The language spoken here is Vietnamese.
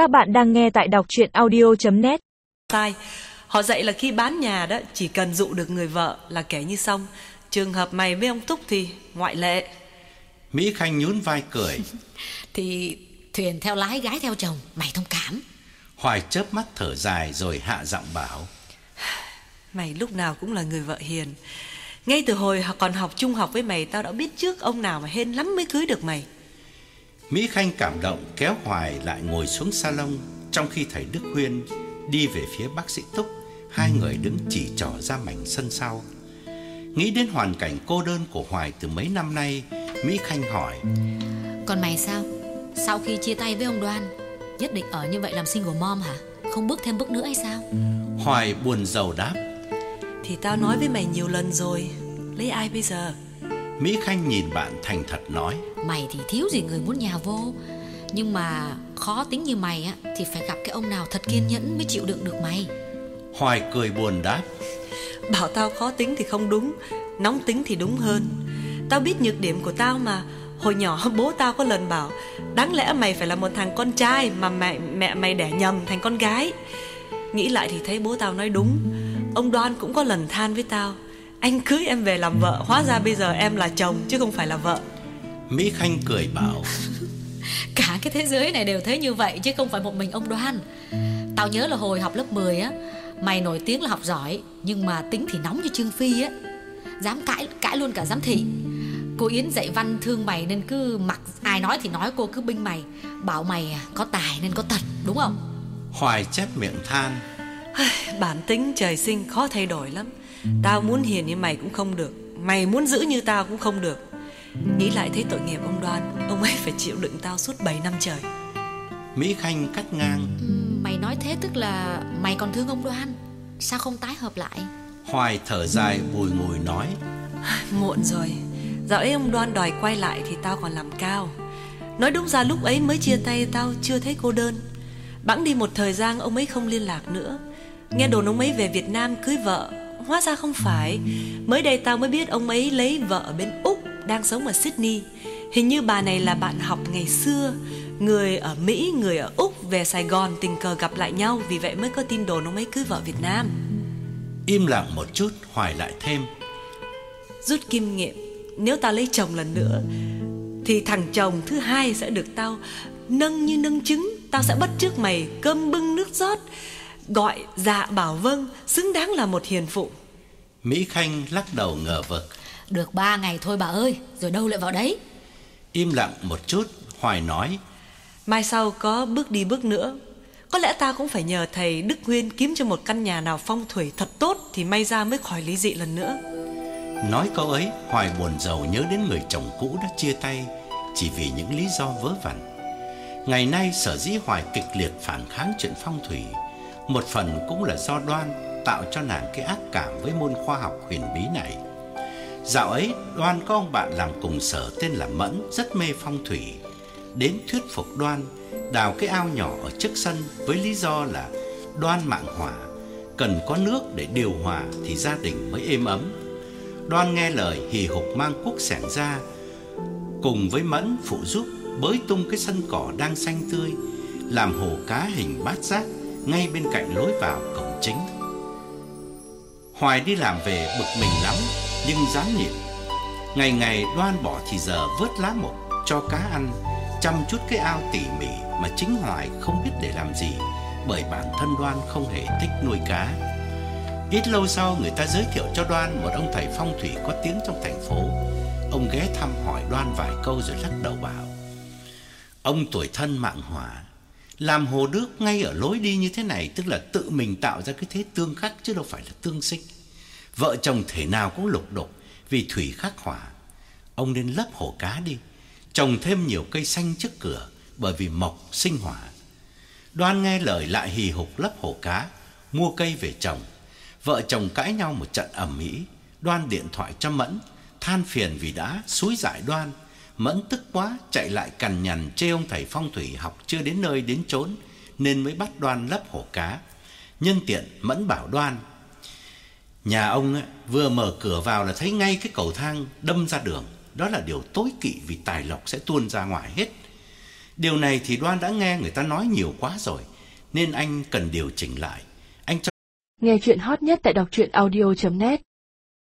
Các bạn đang nghe tại đọc chuyện audio.net sai. Họ dạy là khi bán nhà đó chỉ cần dụ được người vợ là kể như xong. Trường hợp mày với ông Túc thì ngoại lệ. Mỹ Khanh nhún vai cười, Thì thuyền theo lái gái theo chồng Mày thông cảm Hoài chớp mắt thở dài rồi hạ giọng bảo. Mày lúc nào cũng là người vợ hiền. Ngay từ hồi họ còn học trung học với mày tao đã biết trước ông nào mà hên lắm mới cưới được mày. Mỹ Khanh cảm động kéo Hoài lại ngồi xuống salon trong khi thầy Đức Huyên đi về phía bác sĩ Túc, hai người đứng chỉ trỏ ra mảnh sân sau. Nghĩ đến hoàn cảnh cô đơn của Hoài từ mấy năm nay, Mỹ Khanh hỏi: Còn mày sao Sau khi chia tay với ông Đoan Nhất định ở như vậy làm single mom hả Không bước thêm bước nữa hay sao Hoài buồn rầu đáp. Thì tao nói với mày nhiều lần rồi, lấy ai bây giờ? Mỹ Khanh nhìn bạn thành thật nói: Mày thì thiếu gì người muốn nhà vô. Nhưng mà khó tính như mày á Thì phải gặp cái ông nào thật kiên nhẫn Mới chịu đựng được mày. Hoài cười buồn đáp: Bảo tao khó tính thì không đúng, nóng tính thì đúng hơn. Tao biết nhược điểm của tao mà. Hồi nhỏ bố tao có lần bảo Đáng lẽ mày phải là một thằng con trai Mà mẹ, mẹ mày đẻ nhầm thành con gái. Nghĩ lại thì thấy bố tao nói đúng. Ông Đoan cũng có lần than với tao Anh cưới em về làm vợ Hóa ra bây giờ em là chồng chứ không phải là vợ. Mỹ Khanh cười bảo: Cả cái thế giới này đều thấy như vậy Chứ không phải một mình ông Đoan. Tao nhớ là hồi học lớp 10 á Mày nổi tiếng là học giỏi Nhưng mà tính thì nóng như Trương Phi á. Dám cãi cãi luôn cả giám thị. Cô Yến dạy văn thương mày nên cứ mặc Ai nói thì nói cô cứ binh mày. Bảo mày có tài nên có tật đúng không? Hoài chép miệng than: Bản tính trời sinh khó thay đổi lắm Tao muốn hiền như mày cũng không được. Mày muốn giữ như tao cũng không được. Nghĩ lại thấy tội nghiệp ông Đoan Ông ấy phải chịu đựng tao suốt 7 năm trời. Mỹ Khanh cắt ngang: Ừ, Mày nói thế tức là mày còn thương ông Đoan. Sao không tái hợp lại? Hoài thở dài bùi ngùi nói: Muộn rồi. Dạo ấy ông Đoan đòi quay lại thì tao còn làm cao. Nói đúng ra lúc ấy mới chia tay tao chưa thấy cô đơn. Bẵng đi một thời gian ông ấy không liên lạc nữa. Nghe đồn ông ấy về Việt Nam cưới vợ Hóa ra không phải. Mới đây tao mới biết ông ấy lấy vợ ở bên Úc Đang sống ở Sydney. Hình như bà này là bạn học ngày xưa Người ở Mỹ, người ở Úc Về Sài Gòn tình cờ gặp lại nhau Vì vậy mới có tin đồn ông ấy cưới vợ Việt Nam. Im lặng một chút, Hoài lại thêm: Rút kinh nghiệm Nếu tao lấy chồng lần nữa Thì thằng chồng thứ hai sẽ được tao Nâng như nâng trứng. Tao sẽ bắt trước mày cơm bưng nước rót Gọi dạ bảo vâng Xứng đáng là một hiền phụ. Mỹ Khanh lắc đầu ngờ vực. Được ba ngày thôi bà ơi Rồi đâu lại vào đấy? Im lặng một chút, Hoài nói: Mai sau có bước đi bước nữa. Có lẽ tao cũng phải nhờ thầy Đức Nguyên Kiếm cho một căn nhà nào phong thủy thật tốt Thì may ra mới khỏi lý dị lần nữa. Nói câu ấy, Hoài buồn rầu nhớ đến người chồng cũ đã chia tay chỉ vì những lý do vớ vẩn. Ngày nay sở dĩ Hoài kịch liệt phản kháng chuyện phong thủy, một phần cũng là do Đoan tạo cho nàng cái ác cảm với môn khoa học huyền bí này. Dạo ấy, Đoan có ông bạn làm cùng sở tên là Mẫn, rất mê phong thủy. Đến thuyết phục Đoan đào cái ao nhỏ ở trước sân với lý do là Đoan mạng hỏa, cần có nước để điều hòa thì gia đình mới êm ấm. Đoan nghe lời hì hục mang cuốc sẻng ra Cùng với Mẫn phụ giúp bới tung cái sân cỏ đang xanh tươi Làm hồ cá hình bát giác ngay bên cạnh lối vào cổng chính. Hoài đi làm về bực mình lắm nhưng dám nhịn. Ngày ngày Đoan bỏ thì giờ vớt lá mộc cho cá ăn Chăm chút cái ao tỉ mỉ mà chính Hoài không biết để làm gì Bởi bản thân Đoan không hề thích nuôi cá. Ít lâu sau người ta giới thiệu cho Đoan một ông thầy phong thủy có tiếng trong thành phố. Ông ghé thăm hỏi Đoan vài câu rồi lắc đầu bảo: "Ông tuổi thân mạng hỏa, làm hồ nước ngay ở lối đi như thế này tức là tự mình tạo ra cái thế tương khắc chứ đâu phải là tương sinh. Vợ chồng thể nào cũng lục đục vì thủy khắc hỏa. Ông nên lấp hồ cá đi, trồng thêm nhiều cây xanh trước cửa bởi vì mộc sinh hỏa." Đoan nghe lời lại hì hục lấp hồ cá, mua cây về trồng. Vợ chồng cãi nhau một trận ầm ĩ, Đoan điện thoại cho Mẫn, than phiền vì đã xúi giải Đoan. Mẫn tức quá chạy lại cằn nhằn chê ông thầy phong thủy học chưa đến nơi đến chốn nên mới bắt Đoan lấp hồ cá. Nhân tiện Mẫn bảo Đoan: "Nhà ông ấy, vừa mở cửa vào là thấy ngay cái cầu thang đâm ra đường, đó là điều tối kỵ vì tài lộc sẽ tuôn ra ngoài hết. Điều này thì Đoan đã nghe người ta nói nhiều quá rồi, nên anh cần điều chỉnh lại. Anh cho Nghe chuyện hot nhất tại đọc truyện audio.net